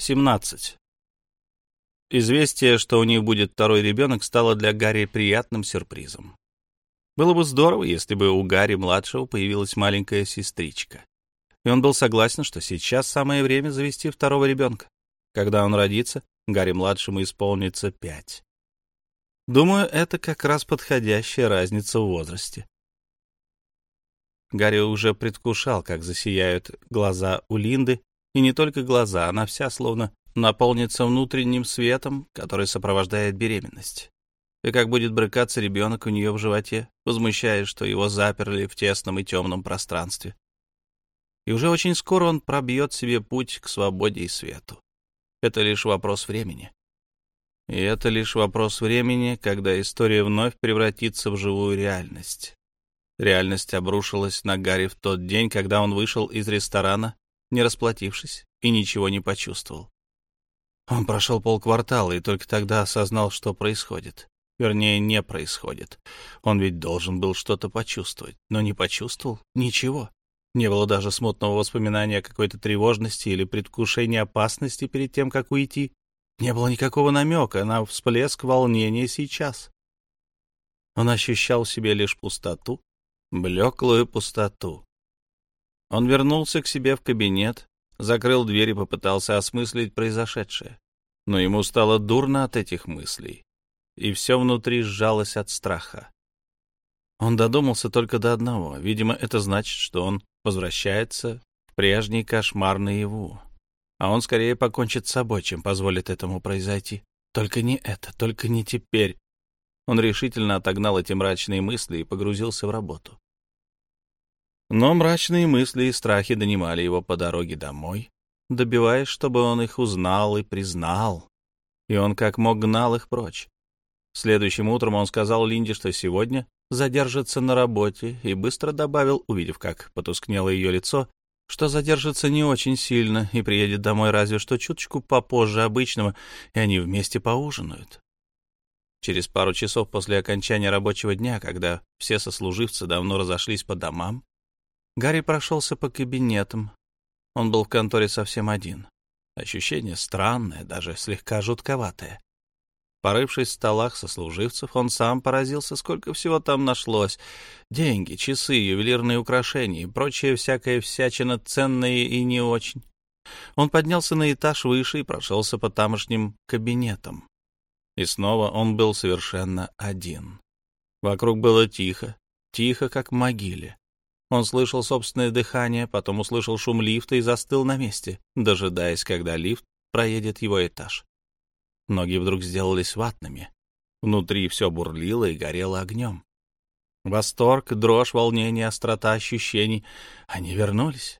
17. Известие, что у них будет второй ребенок, стало для Гарри приятным сюрпризом. Было бы здорово, если бы у Гарри-младшего появилась маленькая сестричка. И он был согласен, что сейчас самое время завести второго ребенка. Когда он родится, Гарри-младшему исполнится пять. Думаю, это как раз подходящая разница в возрасте. Гарри уже предвкушал, как засияют глаза у Линды, и не только глаза, она вся словно наполнится внутренним светом, который сопровождает беременность. И как будет брыкаться ребенок у нее в животе, возмущаясь, что его заперли в тесном и темном пространстве. И уже очень скоро он пробьет себе путь к свободе и свету. Это лишь вопрос времени. И это лишь вопрос времени, когда история вновь превратится в живую реальность. Реальность обрушилась на Гарри в тот день, когда он вышел из ресторана не расплатившись, и ничего не почувствовал. Он прошел полквартала и только тогда осознал, что происходит. Вернее, не происходит. Он ведь должен был что-то почувствовать, но не почувствовал ничего. Не было даже смутного воспоминания о какой-то тревожности или предвкушении опасности перед тем, как уйти. Не было никакого намека на всплеск волнения сейчас. Он ощущал в себе лишь пустоту, блеклую пустоту. Он вернулся к себе в кабинет, закрыл дверь и попытался осмыслить произошедшее. Но ему стало дурно от этих мыслей, и все внутри сжалось от страха. Он додумался только до одного. Видимо, это значит, что он возвращается в прежний кошмар наяву. А он скорее покончит с собой, чем позволит этому произойти. Только не это, только не теперь. Он решительно отогнал эти мрачные мысли и погрузился в работу. Но мрачные мысли и страхи донимали его по дороге домой, добиваясь, чтобы он их узнал и признал. И он как мог гнал их прочь. Следующим утром он сказал Линде, что сегодня задержится на работе, и быстро добавил, увидев, как потускнело ее лицо, что задержится не очень сильно и приедет домой разве что чуточку попозже обычного, и они вместе поужинают. Через пару часов после окончания рабочего дня, когда все сослуживцы давно разошлись по домам, Гарри прошелся по кабинетам. Он был в конторе совсем один. Ощущение странное, даже слегка жутковатое. Порывшись в столах сослуживцев, он сам поразился, сколько всего там нашлось. Деньги, часы, ювелирные украшения и прочее всякое всячина ценное и не очень. Он поднялся на этаж выше и прошелся по тамошним кабинетам. И снова он был совершенно один. Вокруг было тихо, тихо, как в могиле. Он слышал собственное дыхание, потом услышал шум лифта и застыл на месте, дожидаясь, когда лифт проедет его этаж. Ноги вдруг сделались ватными. Внутри все бурлило и горело огнем. Восторг, дрожь, волнение, острота ощущений — они вернулись.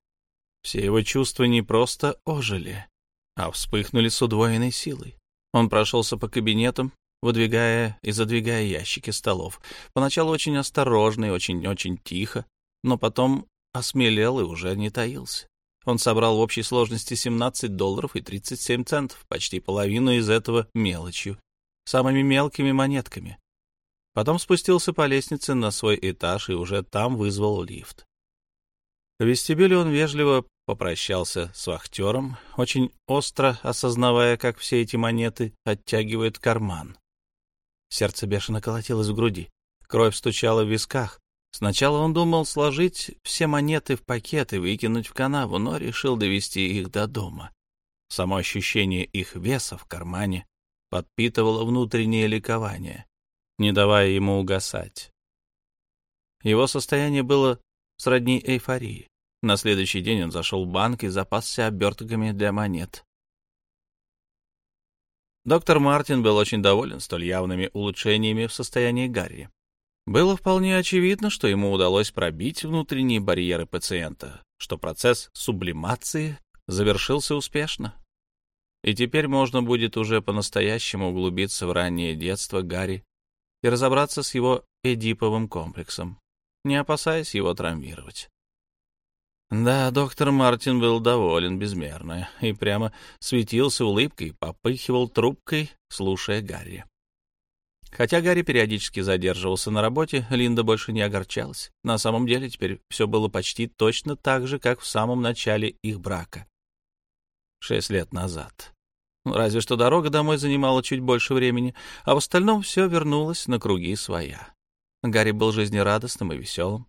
Все его чувства не просто ожили, а вспыхнули с удвоенной силой. Он прошелся по кабинетам, выдвигая и задвигая ящики столов. Поначалу очень осторожно и очень-очень тихо, но потом осмелел и уже не таился. Он собрал в общей сложности 17 долларов и 37 центов, почти половину из этого мелочью, самыми мелкими монетками. Потом спустился по лестнице на свой этаж и уже там вызвал лифт. В вестибюле он вежливо попрощался с вахтером, очень остро осознавая, как все эти монеты оттягивают карман. Сердце бешено колотилось в груди, кровь стучала в висках, Сначала он думал сложить все монеты в пакет и выкинуть в канаву, но решил довести их до дома. Само ощущение их веса в кармане подпитывало внутреннее ликование, не давая ему угасать. Его состояние было сродни эйфории. На следующий день он зашел в банк и запасся обертками для монет. Доктор Мартин был очень доволен столь явными улучшениями в состоянии Гарри. Было вполне очевидно, что ему удалось пробить внутренние барьеры пациента, что процесс сублимации завершился успешно. И теперь можно будет уже по-настоящему углубиться в раннее детство Гарри и разобраться с его эдиповым комплексом, не опасаясь его травмировать. Да, доктор Мартин был доволен безмерно и прямо светился улыбкой, попыхивал трубкой, слушая Гарри. Хотя Гарри периодически задерживался на работе, Линда больше не огорчалась. На самом деле теперь все было почти точно так же, как в самом начале их брака. шесть лет назад. Ну, разве что дорога домой занимала чуть больше времени, а в остальном все вернулось на круги своя. Гарри был жизнерадостным и веселым.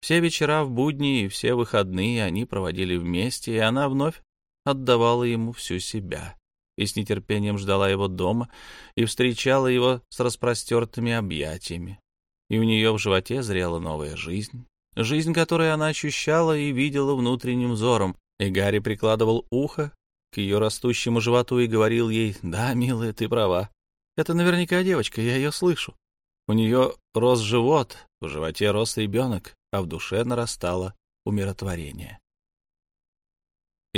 Все вечера в будни и все выходные они проводили вместе, и она вновь отдавала ему всю себя и с нетерпением ждала его дома и встречала его с распростертыми объятиями. И у нее в животе зрела новая жизнь, жизнь, которую она ощущала и видела внутренним взором, и Гарри прикладывал ухо к ее растущему животу и говорил ей, «Да, милая, ты права. Это наверняка девочка, я ее слышу. У нее рос живот, в животе рос ребенок, а в душе нарастало умиротворение».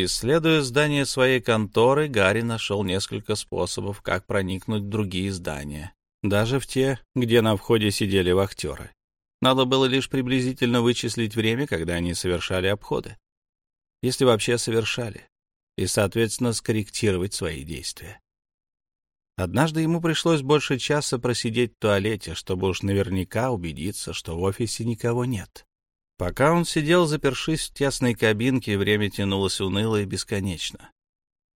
Исследуя здание своей конторы, Гарри нашел несколько способов, как проникнуть в другие здания, даже в те, где на входе сидели вахтеры. Надо было лишь приблизительно вычислить время, когда они совершали обходы если вообще совершали, и, соответственно, скорректировать свои действия. Однажды ему пришлось больше часа просидеть в туалете, чтобы уж наверняка убедиться, что в офисе никого нет. Пока он сидел, запершись в тесной кабинке, время тянулось уныло и бесконечно.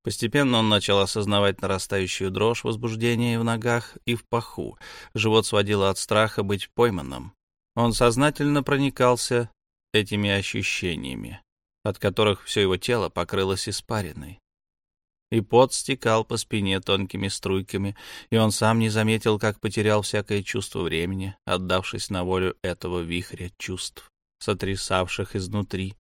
Постепенно он начал осознавать нарастающую дрожь возбуждения в ногах и в паху. Живот сводило от страха быть пойманным. Он сознательно проникался этими ощущениями от которых все его тело покрылось испариной. И пот стекал по спине тонкими струйками, и он сам не заметил, как потерял всякое чувство времени, отдавшись на волю этого вихря чувств, сотрясавших изнутри.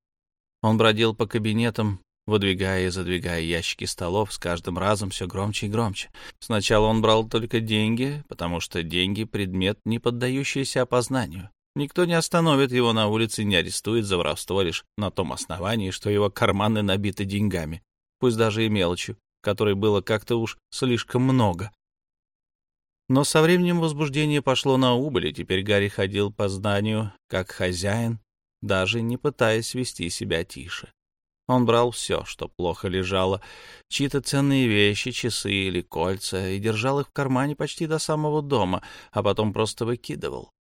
Он бродил по кабинетам, выдвигая и задвигая ящики столов, с каждым разом все громче и громче. Сначала он брал только деньги, потому что деньги — предмет, не поддающийся опознанию. Никто не остановит его на улице, не арестует за воровство лишь на том основании, что его карманы набиты деньгами, пусть даже и мелочью, которой было как-то уж слишком много. Но со временем возбуждение пошло на убыль, и теперь Гарри ходил по зданию как хозяин, даже не пытаясь вести себя тише. Он брал все, что плохо лежало, чьи-то ценные вещи, часы или кольца, и держал их в кармане почти до самого дома, а потом просто выкидывал.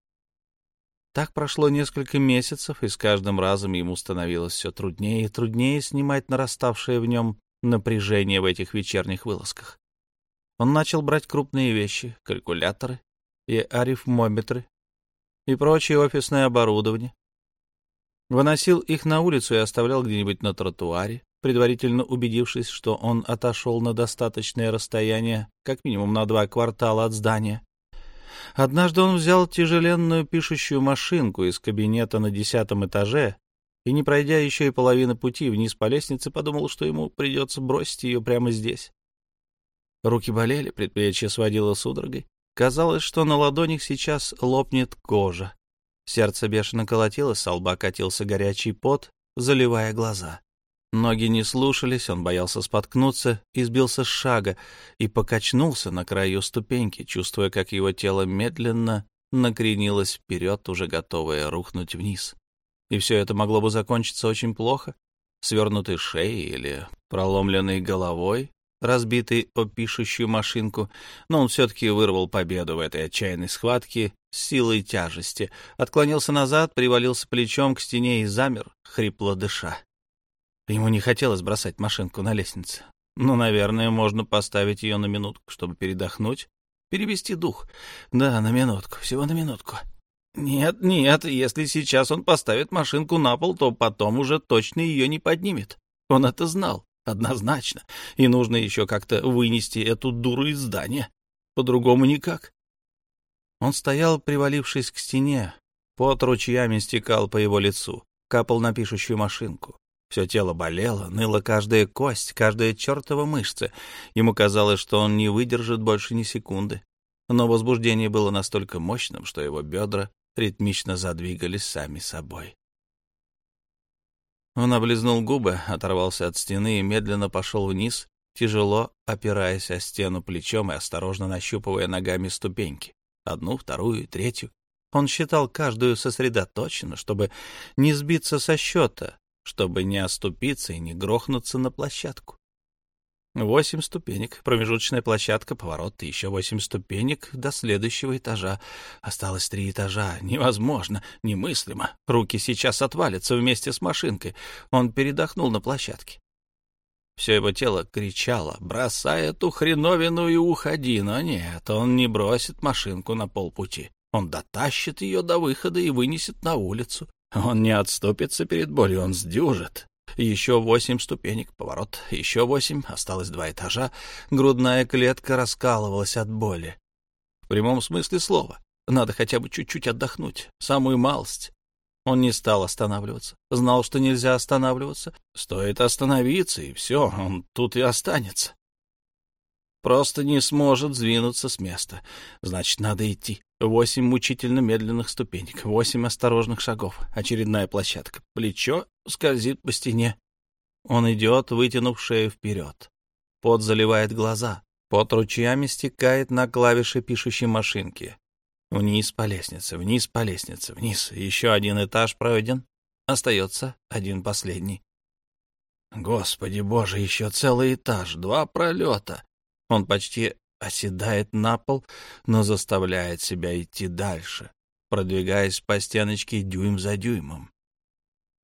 Так прошло несколько месяцев, и с каждым разом ему становилось все труднее и труднее снимать нараставшее в нем напряжение в этих вечерних вылазках. Он начал брать крупные вещи, калькуляторы и арифмометры и прочее офисное оборудование. Выносил их на улицу и оставлял где-нибудь на тротуаре, предварительно убедившись, что он отошел на достаточное расстояние, как минимум на два квартала от здания. Однажды он взял тяжеленную пишущую машинку из кабинета на десятом этаже и, не пройдя еще и половины пути вниз по лестнице, подумал, что ему придется бросить ее прямо здесь. Руки болели, предплечье сводило судорогой. Казалось, что на ладонях сейчас лопнет кожа. Сердце бешено колотилось, со лба катился горячий пот, заливая глаза. Ноги не слушались, он боялся споткнуться и сбился с шага и покачнулся на краю ступеньки, чувствуя, как его тело медленно накренилось вперед, уже готовое рухнуть вниз. И все это могло бы закончиться очень плохо, свернутой шеей или проломленной головой, разбитой о пишущую машинку, но он все-таки вырвал победу в этой отчаянной схватке с силой тяжести, отклонился назад, привалился плечом к стене и замер, хрипло дыша. Ему не хотелось бросать машинку на лестнице. Ну, наверное, можно поставить ее на минутку, чтобы передохнуть, перевести дух. Да, на минутку, всего на минутку. Нет, нет, если сейчас он поставит машинку на пол, то потом уже точно ее не поднимет. Он это знал, однозначно. И нужно еще как-то вынести эту дуру из здания. По-другому никак. Он стоял, привалившись к стене. Пот ручьями стекал по его лицу, капал на пишущую машинку. Все тело болело, ныла каждая кость, каждая чертова мышца. Ему казалось, что он не выдержит больше ни секунды. Но возбуждение было настолько мощным, что его бедра ритмично задвигались сами собой. Он облизнул губы, оторвался от стены и медленно пошел вниз, тяжело опираясь о стену плечом и осторожно нащупывая ногами ступеньки. Одну, вторую, третью. Он считал каждую сосредоточенно, чтобы не сбиться со счета, чтобы не оступиться и не грохнуться на площадку. Восемь ступенек, промежуточная площадка, поворот, еще восемь ступенек до следующего этажа. Осталось три этажа. Невозможно, немыслимо. Руки сейчас отвалятся вместе с машинкой. Он передохнул на площадке. Все его тело кричало «Бросай эту хреновину и уходи!» Но нет, он не бросит машинку на полпути. Он дотащит ее до выхода и вынесет на улицу. Он не отступится перед болью, он сдюжит. Еще восемь ступенек, поворот, еще восемь, осталось два этажа. Грудная клетка раскалывалась от боли. В прямом смысле слова. Надо хотя бы чуть-чуть отдохнуть, самую малость. Он не стал останавливаться. Знал, что нельзя останавливаться. Стоит остановиться, и все, он тут и останется. Просто не сможет сдвинуться с места. Значит, надо идти. Восемь мучительно медленных ступенек, восемь осторожных шагов, очередная площадка. Плечо скользит по стене. Он идет, вытянув шею вперед. Пот заливает глаза. Пот ручьями стекает на клавиши пишущей машинки. Вниз по лестнице, вниз по лестнице, вниз. Еще один этаж пройден. Остается один последний. Господи боже, еще целый этаж, два пролета. Он почти оседает на пол, но заставляет себя идти дальше, продвигаясь по стеночке дюйм за дюймом.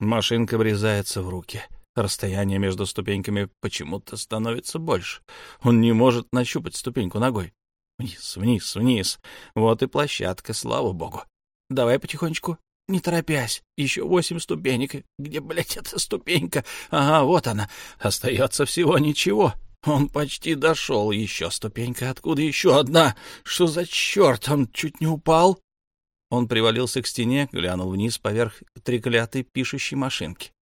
Машинка врезается в руки. Расстояние между ступеньками почему-то становится больше. Он не может нащупать ступеньку ногой. Вниз, вниз, вниз. Вот и площадка, слава богу. Давай потихонечку, не торопясь. Еще восемь ступенек. Где, блядь, эта ступенька? Ага, вот она. Остается всего ничего. Он почти дошел. Еще ступенька. Откуда еще одна? Что за черт? Он чуть не упал. Он привалился к стене, глянул вниз поверх треклятой пишущей машинки.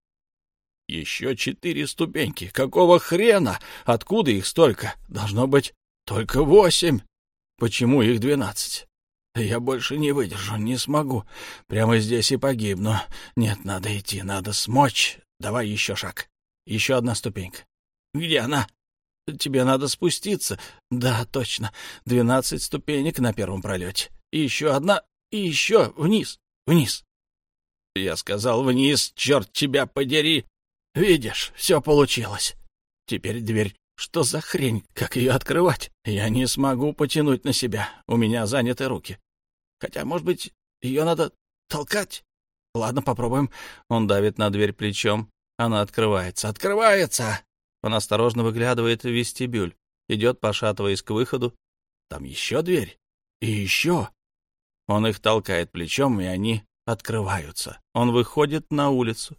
Еще четыре ступеньки. Какого хрена? Откуда их столько? Должно быть только восемь. Почему их двенадцать? Я больше не выдержу, не смогу. Прямо здесь и погибну. Нет, надо идти, надо смочь. Давай еще шаг. Еще одна ступенька. Где она? Тебе надо спуститься. Да, точно. Двенадцать ступенек на первом пролете. И еще одна, и еще вниз, вниз. Я сказал вниз, черт тебя подери. Видишь, все получилось. Теперь дверь. Что за хрень? Как ее открывать? Я не смогу потянуть на себя. У меня заняты руки. Хотя, может быть, ее надо толкать? Ладно, попробуем. Он давит на дверь плечом. Она открывается. Открывается! Он осторожно выглядывает в вестибюль, идет, пошатываясь к выходу. Там еще дверь. И еще. Он их толкает плечом, и они открываются. Он выходит на улицу.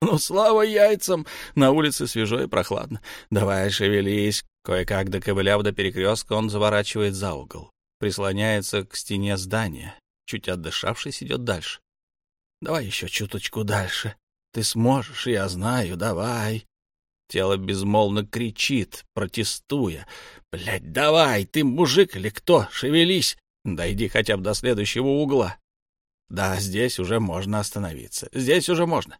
Ну, слава яйцам! На улице свежо и прохладно. Давай, шевелись. Кое-как доковыляв до перекрестка, он заворачивает за угол. Прислоняется к стене здания. Чуть отдышавшись, идет дальше. Давай еще чуточку дальше. Ты сможешь, я знаю, давай. Тело безмолвно кричит, протестуя. «Блядь, давай, ты мужик или кто? Шевелись! Дойди хотя бы до следующего угла!» «Да, здесь уже можно остановиться. Здесь уже можно».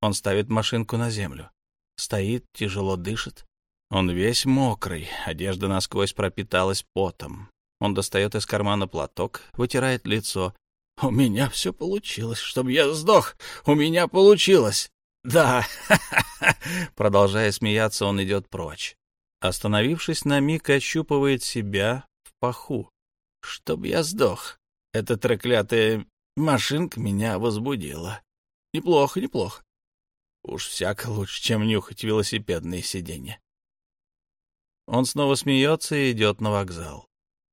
Он ставит машинку на землю. Стоит, тяжело дышит. Он весь мокрый, одежда насквозь пропиталась потом. Он достает из кармана платок, вытирает лицо. «У меня все получилось, чтобы я сдох! У меня получилось!» «Да!» Продолжая смеяться, он идет прочь. Остановившись на миг, ощупывает себя в паху. «Чтоб я сдох! Эта треклятая машинка меня возбудила. Неплохо, неплохо. Уж всяко лучше, чем нюхать велосипедные сиденья». Он снова смеется и идет на вокзал.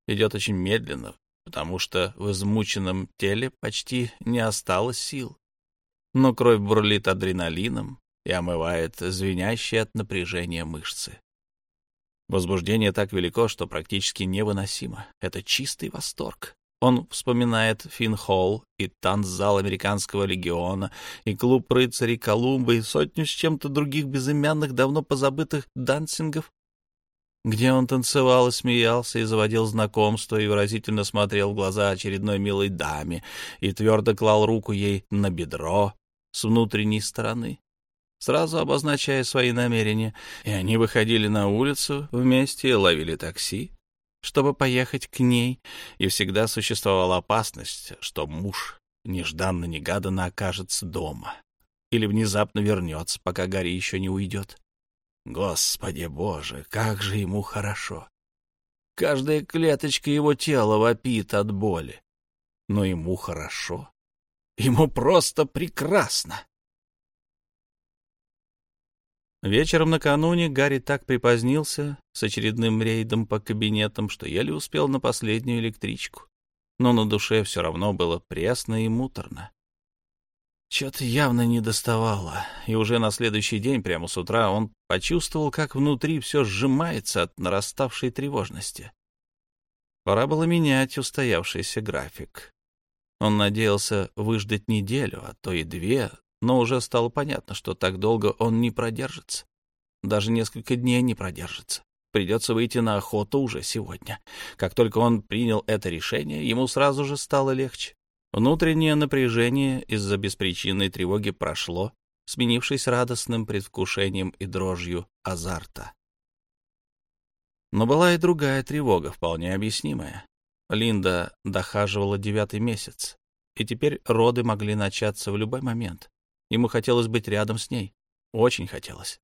Идет очень медленно, потому что в измученном теле почти не осталось сил но кровь бурлит адреналином и омывает звенящие от напряжения мышцы. Возбуждение так велико, что практически невыносимо. Это чистый восторг. Он вспоминает Финхолл и танцзал американского легиона, и клуб рыцарей Колумба, и сотню с чем-то других безымянных, давно позабытых дансингов, где он танцевал и смеялся, и заводил знакомство, и выразительно смотрел в глаза очередной милой даме, и твердо клал руку ей на бедро, с внутренней стороны, сразу обозначая свои намерения, и они выходили на улицу вместе и ловили такси, чтобы поехать к ней, и всегда существовала опасность, что муж нежданно-негаданно окажется дома или внезапно вернется, пока Гарри еще не уйдет. Господи Боже, как же ему хорошо! Каждая клеточка его тела вопит от боли, но ему хорошо. Ему просто прекрасно. Вечером накануне Гарри так припозднился с очередным рейдом по кабинетам, что еле успел на последнюю электричку. Но на душе все равно было пресно и муторно. Чё-то явно не доставало, и уже на следующий день, прямо с утра, он почувствовал, как внутри все сжимается от нараставшей тревожности. Пора было менять устоявшийся график. Он надеялся выждать неделю, а то и две, но уже стало понятно, что так долго он не продержится. Даже несколько дней не продержится. Придется выйти на охоту уже сегодня. Как только он принял это решение, ему сразу же стало легче. Внутреннее напряжение из-за беспричинной тревоги прошло, сменившись радостным предвкушением и дрожью азарта. Но была и другая тревога, вполне объяснимая. Линда дохаживала девятый месяц, и теперь роды могли начаться в любой момент. Ему хотелось быть рядом с ней. Очень хотелось.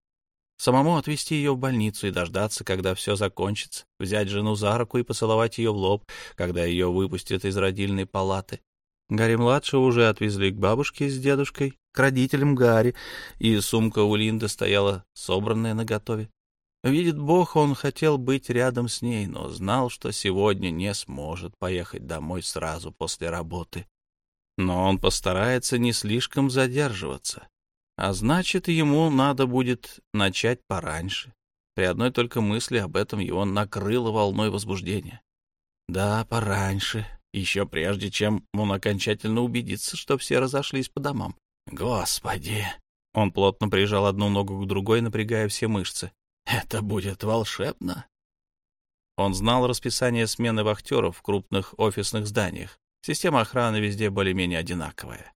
Самому отвезти ее в больницу и дождаться, когда все закончится, взять жену за руку и поцеловать ее в лоб, когда ее выпустят из родильной палаты. Гарри-младшего уже отвезли к бабушке с дедушкой, к родителям Гарри, и сумка у Линды стояла собранная наготове. Видит Бог, он хотел быть рядом с ней, но знал, что сегодня не сможет поехать домой сразу после работы. Но он постарается не слишком задерживаться. А значит, ему надо будет начать пораньше. При одной только мысли об этом его накрыло волной возбуждения. Да, пораньше, еще прежде, чем он окончательно убедится, что все разошлись по домам. Господи! Он плотно прижал одну ногу к другой, напрягая все мышцы. Это будет волшебно! Он знал расписание смены вахтеров в крупных офисных зданиях. Система охраны везде более-менее одинаковая.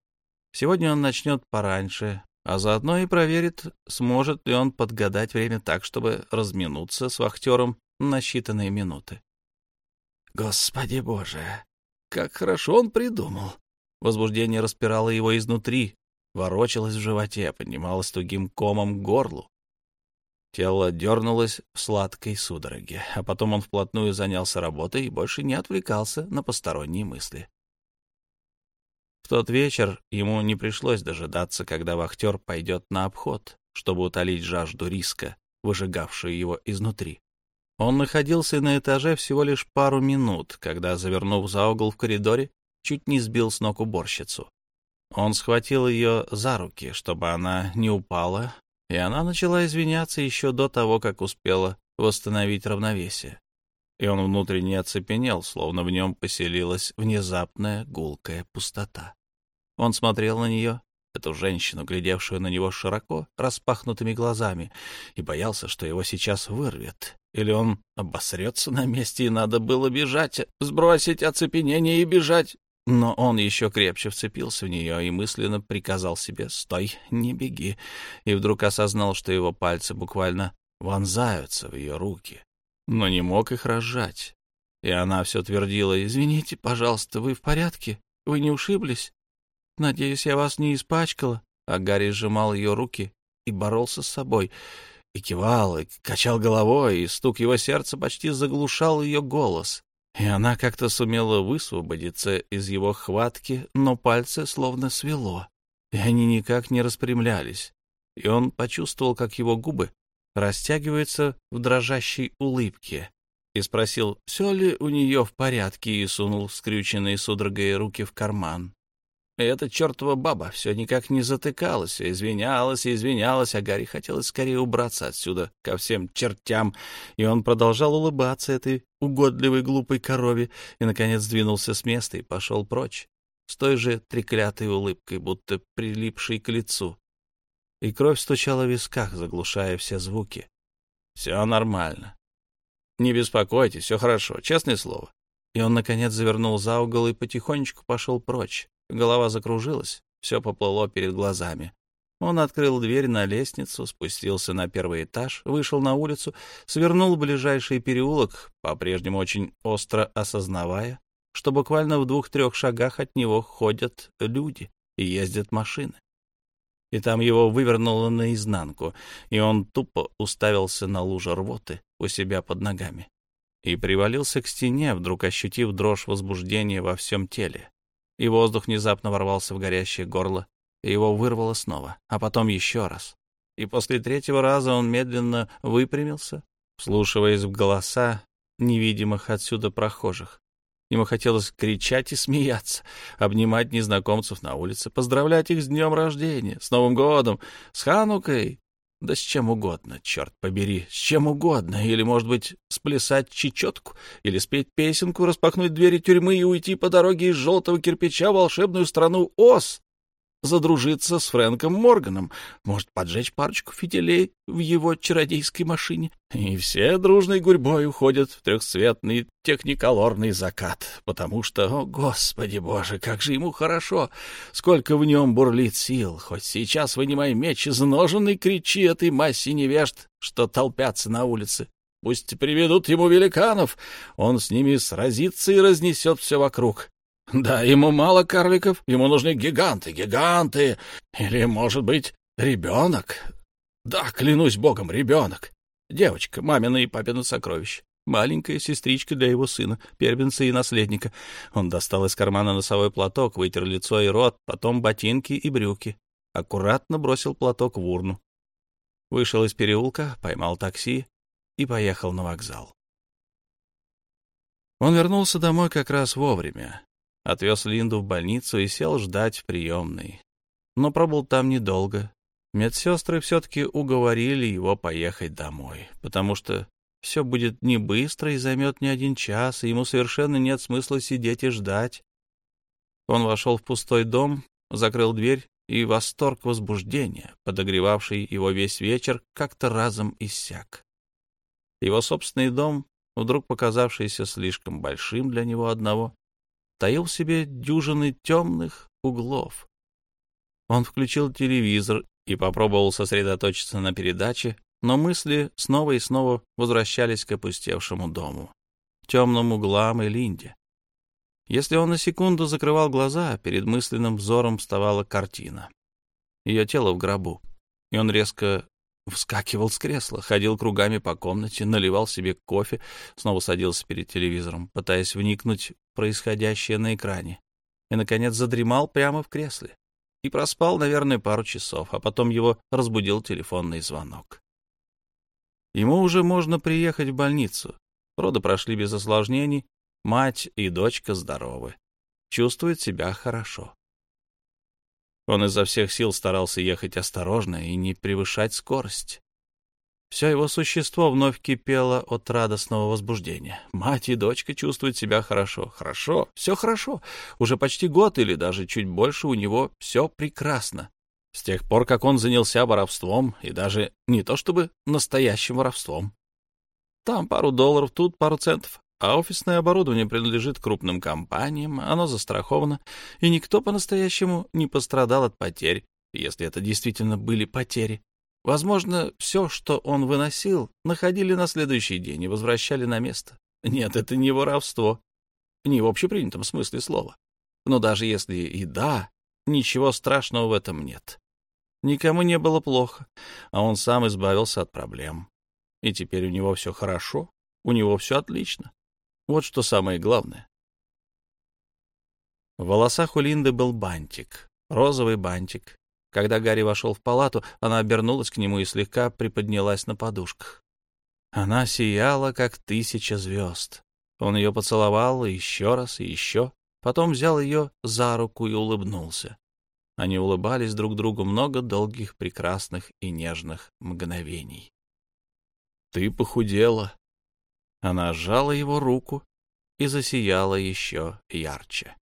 Сегодня он начнет пораньше, а заодно и проверит, сможет ли он подгадать время так, чтобы разминуться с вахтером на считанные минуты. Господи боже, как хорошо он придумал! Возбуждение распирало его изнутри, ворочалось в животе, поднималось тугим комом к горлу. Тело дернулось в сладкой судороге, а потом он вплотную занялся работой и больше не отвлекался на посторонние мысли. В тот вечер ему не пришлось дожидаться, когда вахтер пойдет на обход, чтобы утолить жажду риска, выжигавшую его изнутри. Он находился на этаже всего лишь пару минут, когда, завернув за угол в коридоре, чуть не сбил с ног уборщицу. Он схватил ее за руки, чтобы она не упала, и она начала извиняться еще до того, как успела восстановить равновесие. И он внутренне оцепенел, словно в нем поселилась внезапная гулкая пустота. Он смотрел на нее, эту женщину, глядевшую на него широко распахнутыми глазами, и боялся, что его сейчас вырвет. Или он обосрется на месте, и надо было бежать, сбросить оцепенение и бежать. Но он еще крепче вцепился в нее и мысленно приказал себе «Стой, не беги!» и вдруг осознал, что его пальцы буквально вонзаются в ее руки, но не мог их разжать. И она все твердила «Извините, пожалуйста, вы в порядке? Вы не ушиблись?» Надеюсь, я вас не испачкала. А Гарри сжимал ее руки и боролся с собой. И кивал, и качал головой, и стук его сердца почти заглушал ее голос. И она как-то сумела высвободиться из его хватки, но пальцы словно свело, и они никак не распрямлялись. И он почувствовал, как его губы растягиваются в дрожащей улыбке, и спросил, все ли у нее в порядке, и сунул скрюченные судорогой руки в карман. И эта чертова баба все никак не затыкалась, извинялась и извинялась, а Гарри хотелось скорее убраться отсюда ко всем чертям, и он продолжал улыбаться этой угодливой глупой корове и, наконец, двинулся с места и пошел прочь, с той же треклятой улыбкой, будто прилипшей к лицу. И кровь стучала в висках, заглушая все звуки. «Все нормально. Не беспокойтесь, все хорошо, честное слово». И он, наконец, завернул за угол и потихонечку пошел прочь Голова закружилась, все поплыло перед глазами. Он открыл дверь на лестницу, спустился на первый этаж, вышел на улицу, свернул в ближайший переулок, по-прежнему очень остро осознавая, что буквально в двух-трех шагах от него ходят люди и ездят машины. И там его вывернуло наизнанку, и он тупо уставился на лужу рвоты у себя под ногами и привалился к стене, вдруг ощутив дрожь возбуждения во всем теле и воздух внезапно ворвался в горящее горло, и его вырвало снова, а потом еще раз. и после третьего раза он медленно выпрямился, вслушиваясь в голоса невидимых отсюда прохожих. Ему хотелось кричать и смеяться, обнимать незнакомцев на улице, поздравлять их с днем рождения, с Новым годом, с Ханукой, да с чем угодно, черт побери, с чем угодно. Или, может быть, сплясать чечетку, или спеть песенку, распахнуть двери тюрьмы и уйти по дороге из желтого кирпича в волшебную страну Оз задружиться с Фрэнком Морганом, может, поджечь парочку фитилей в его чародейской машине. И все дружной гурьбой уходят в трехцветный техниколорный закат, потому что, о, господи боже, как же ему хорошо, сколько в нем бурлит сил, хоть сейчас вынимай меч из ножен и кричи этой массе невежд, что толпятся на улице. Пусть приведут ему великанов, он с ними сразится и разнесет все вокруг. Да, ему мало карликов, ему нужны гиганты, гиганты. Или, может быть, ребенок. Да, клянусь богом, ребенок. Девочка, мамина и папина сокровище. Маленькая сестричка для его сына, первенца и наследника. Он достал из кармана носовой платок, вытер лицо и рот, потом ботинки и брюки. Аккуратно бросил платок в урну. Вышел из переулка, поймал такси и поехал на вокзал. Он вернулся домой как раз вовремя. Отвез Линду в больницу и сел ждать в приемной. Но пробыл там недолго. Медсестры все-таки уговорили его поехать домой, потому что все будет не быстро и займет не один час, и ему совершенно нет смысла сидеть и ждать. Он вошел в пустой дом, закрыл дверь, и восторг возбуждения, подогревавший его весь вечер, как-то разом иссяк. Его собственный дом, вдруг показавшийся слишком большим для него одного, таил в себе дюжины темных углов. Он включил телевизор и попробовал сосредоточиться на передаче, но мысли снова и снова возвращались к опустевшему дому, темным углам и Линде. Если он на секунду закрывал глаза, перед мысленным взором вставала картина. Ее тело в гробу, и он резко Вскакивал с кресла, ходил кругами по комнате, наливал себе кофе, снова садился перед телевизором, пытаясь вникнуть происходящее на экране. И, наконец, задремал прямо в кресле. И проспал, наверное, пару часов, а потом его разбудил телефонный звонок. Ему уже можно приехать в больницу. Роды прошли без осложнений, мать и дочка здоровы. Чувствует себя хорошо. Он изо всех сил старался ехать осторожно и не превышать скорость. Все его существо вновь кипело от радостного возбуждения. Мать и дочка чувствуют себя хорошо. Хорошо, все хорошо. Уже почти год или даже чуть больше у него все прекрасно. С тех пор, как он занялся воровством, и даже не то чтобы настоящим воровством. Там пару долларов, тут пару центов, а офисное оборудование принадлежит крупным компаниям, оно застраховано, и никто по-настоящему не пострадал от потерь, если это действительно были потери. Возможно, все, что он выносил, находили на следующий день и возвращали на место. Нет, это не воровство. Не в общепринятом смысле слова. Но даже если и да, ничего страшного в этом нет. Никому не было плохо, а он сам избавился от проблем. И теперь у него все хорошо, у него все отлично. Вот что самое главное. В волосах у Линды был бантик, розовый бантик. Когда Гарри вошел в палату, она обернулась к нему и слегка приподнялась на подушках. Она сияла, как тысяча звезд. Он ее поцеловал еще раз и еще, потом взял ее за руку и улыбнулся. Они улыбались друг другу много долгих, прекрасных и нежных мгновений. — Ты похудела, она сжала его руку и засияла еще ярче.